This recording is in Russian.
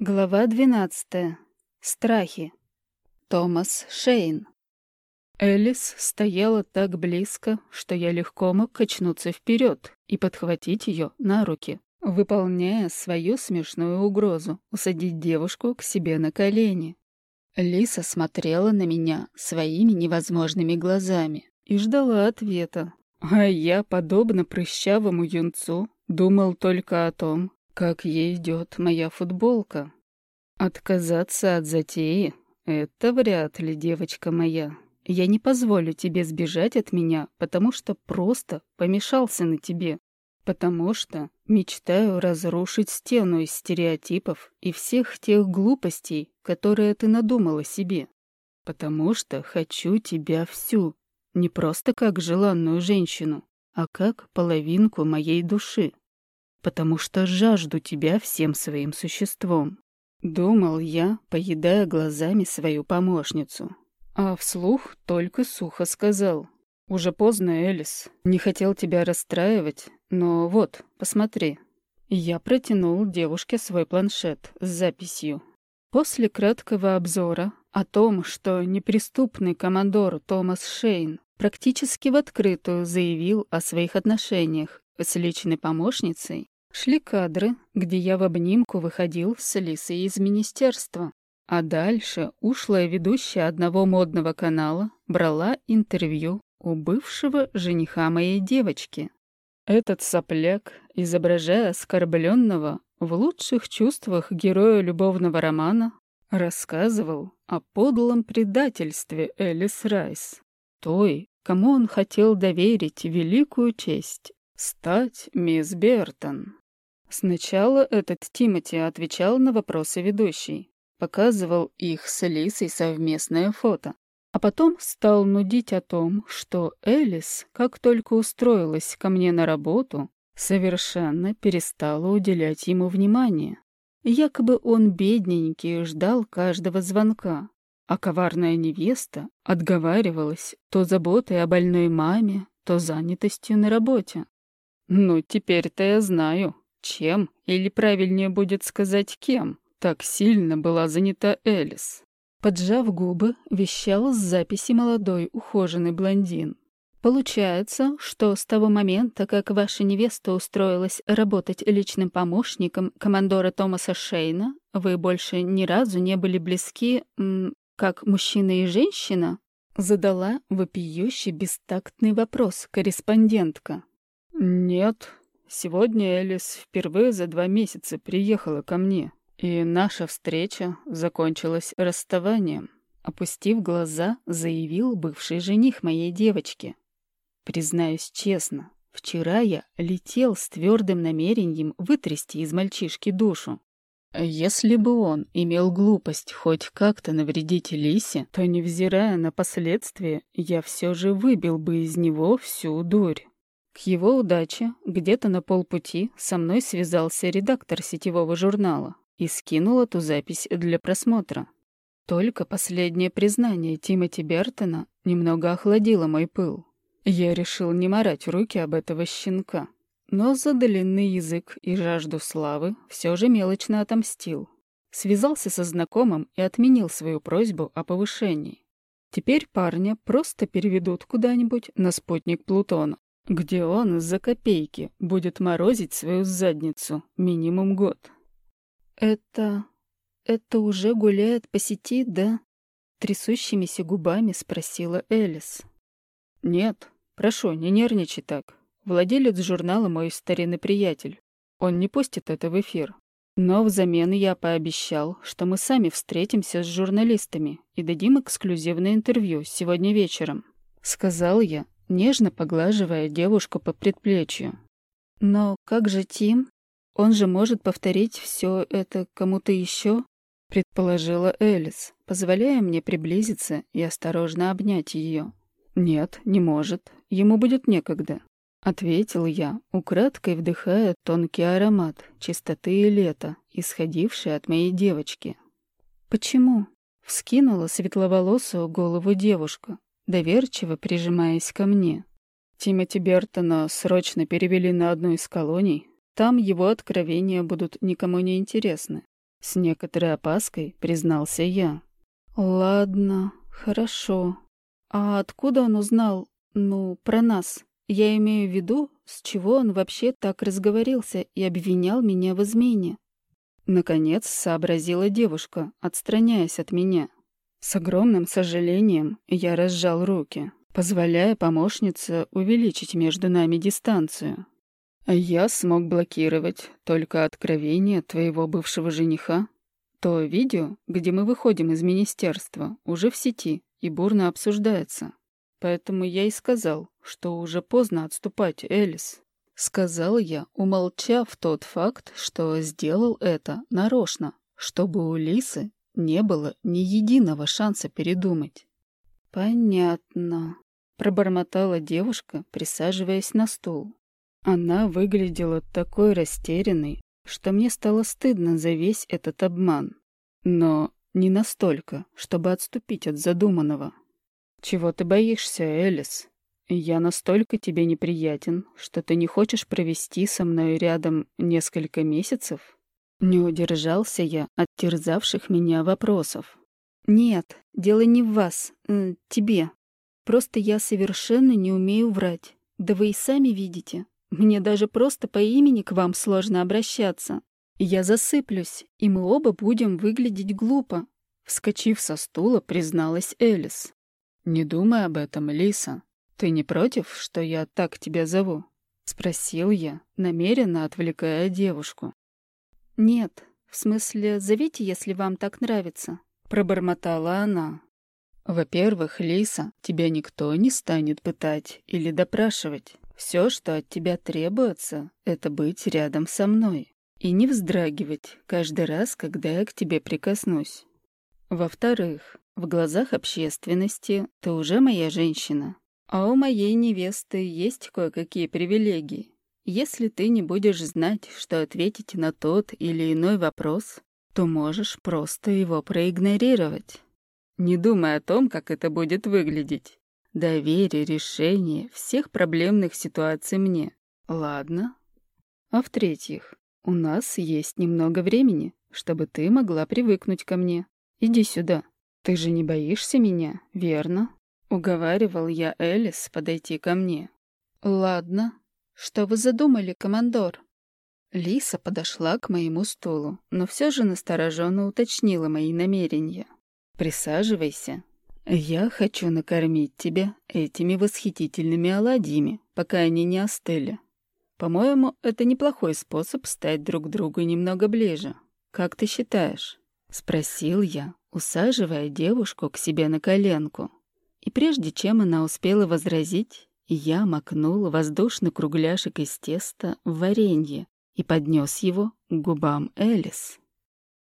Глава 12. Страхи. Томас Шейн. Элис стояла так близко, что я легко мог качнуться вперед и подхватить ее на руки, выполняя свою смешную угрозу усадить девушку к себе на колени. Лиса смотрела на меня своими невозможными глазами и ждала ответа. А я, подобно прыщавому юнцу, думал только о том, как ей идет моя футболка. Отказаться от затеи — это вряд ли, девочка моя. Я не позволю тебе сбежать от меня, потому что просто помешался на тебе. Потому что мечтаю разрушить стену из стереотипов и всех тех глупостей, которые ты надумала себе. Потому что хочу тебя всю, не просто как желанную женщину, а как половинку моей души потому что жажду тебя всем своим существом. Думал я, поедая глазами свою помощницу. А вслух только сухо сказал. «Уже поздно, Элис. Не хотел тебя расстраивать, но вот, посмотри». Я протянул девушке свой планшет с записью. После краткого обзора о том, что неприступный командор Томас Шейн практически в открытую заявил о своих отношениях с личной помощницей, Шли кадры, где я в обнимку выходил с Лисой из министерства. А дальше ушлая ведущая одного модного канала брала интервью у бывшего жениха моей девочки. Этот сопляк, изображая оскорбленного в лучших чувствах героя любовного романа, рассказывал о подлом предательстве Элис Райс, той, кому он хотел доверить великую честь — стать мисс Бертон. Сначала этот Тимати отвечал на вопросы ведущей, показывал их с Лисой совместное фото, а потом стал нудить о том, что Элис, как только устроилась ко мне на работу, совершенно перестала уделять ему внимание. Якобы он бедненький ждал каждого звонка, а коварная невеста отговаривалась то заботой о больной маме, то занятостью на работе. «Ну, теперь-то я знаю», чем, или правильнее будет сказать кем, так сильно была занята Элис. Поджав губы, вещал с записи молодой ухоженный блондин. Получается, что с того момента, как ваша невеста устроилась работать личным помощником командора Томаса Шейна, вы больше ни разу не были близки, как мужчина и женщина? Задала вопиющий бестактный вопрос корреспондентка. «Нет», Сегодня Элис впервые за два месяца приехала ко мне, и наша встреча закончилась расставанием. Опустив глаза, заявил бывший жених моей девочки. Признаюсь честно, вчера я летел с твердым намерением вытрясти из мальчишки душу. Если бы он имел глупость хоть как-то навредить Лисе, то, невзирая на последствия, я все же выбил бы из него всю дурь. К его удаче, где-то на полпути со мной связался редактор сетевого журнала и скинул эту запись для просмотра. Только последнее признание Тимоти Бертона немного охладило мой пыл. Я решил не морать руки об этого щенка. Но за длинный язык и жажду славы все же мелочно отомстил. Связался со знакомым и отменил свою просьбу о повышении. Теперь парня просто переведут куда-нибудь на спутник Плутона где он за копейки будет морозить свою задницу минимум год. «Это... это уже гуляет по сети, да?» Трясущимися губами спросила Элис. «Нет, прошу, не нервничай так. Владелец журнала мой старинный приятель. Он не пустит это в эфир. Но взамен я пообещал, что мы сами встретимся с журналистами и дадим эксклюзивное интервью сегодня вечером. Сказал я, нежно поглаживая девушку по предплечью. «Но как же Тим? Он же может повторить все это кому-то еще?» — предположила Элис, позволяя мне приблизиться и осторожно обнять ее. «Нет, не может. Ему будет некогда», — ответил я, украдкой вдыхая тонкий аромат чистоты и лета, исходивший от моей девочки. «Почему?» — вскинула светловолосую голову девушка, доверчиво прижимаясь ко мне. Тимоти Бертона срочно перевели на одну из колоний. Там его откровения будут никому не интересны. С некоторой опаской признался я. «Ладно, хорошо. А откуда он узнал, ну, про нас? Я имею в виду, с чего он вообще так разговорился и обвинял меня в измене?» Наконец сообразила девушка, отстраняясь от меня. С огромным сожалением я разжал руки, позволяя помощнице увеличить между нами дистанцию. Я смог блокировать только откровение твоего бывшего жениха. То видео, где мы выходим из министерства, уже в сети и бурно обсуждается. Поэтому я и сказал, что уже поздно отступать, Элис. Сказал я, умолчав тот факт, что сделал это нарочно, чтобы у Лисы не было ни единого шанса передумать. «Понятно», — пробормотала девушка, присаживаясь на стул. Она выглядела такой растерянной, что мне стало стыдно за весь этот обман. Но не настолько, чтобы отступить от задуманного. «Чего ты боишься, Элис? Я настолько тебе неприятен, что ты не хочешь провести со мной рядом несколько месяцев?» Не удержался я от терзавших меня вопросов. «Нет, дело не в вас, э, тебе. Просто я совершенно не умею врать. Да вы и сами видите, мне даже просто по имени к вам сложно обращаться. Я засыплюсь, и мы оба будем выглядеть глупо. Вскочив со стула, призналась Элис. «Не думай об этом, Лиса. Ты не против, что я так тебя зову?» Спросил я, намеренно отвлекая девушку. «Нет, в смысле, зовите, если вам так нравится», — пробормотала она. «Во-первых, Лиса, тебя никто не станет пытать или допрашивать. Все, что от тебя требуется, это быть рядом со мной и не вздрагивать каждый раз, когда я к тебе прикоснусь. Во-вторых, в глазах общественности ты уже моя женщина, а у моей невесты есть кое-какие привилегии. Если ты не будешь знать, что ответить на тот или иной вопрос, то можешь просто его проигнорировать. Не думай о том, как это будет выглядеть. Доверие решение всех проблемных ситуаций мне. Ладно. А в-третьих, у нас есть немного времени, чтобы ты могла привыкнуть ко мне. Иди сюда. Ты же не боишься меня, верно? Уговаривал я Элис подойти ко мне. Ладно. Что вы задумали, командор? Лиса подошла к моему стулу, но все же настороженно уточнила мои намерения. «Присаживайся «Я хочу накормить тебя этими восхитительными оладьями, пока они не остыли. По-моему, это неплохой способ стать друг другу немного ближе. Как ты считаешь?» — спросил я, усаживая девушку к себе на коленку. И прежде чем она успела возразить, я макнул воздушный кругляшек из теста в варенье и поднес его к губам Элис.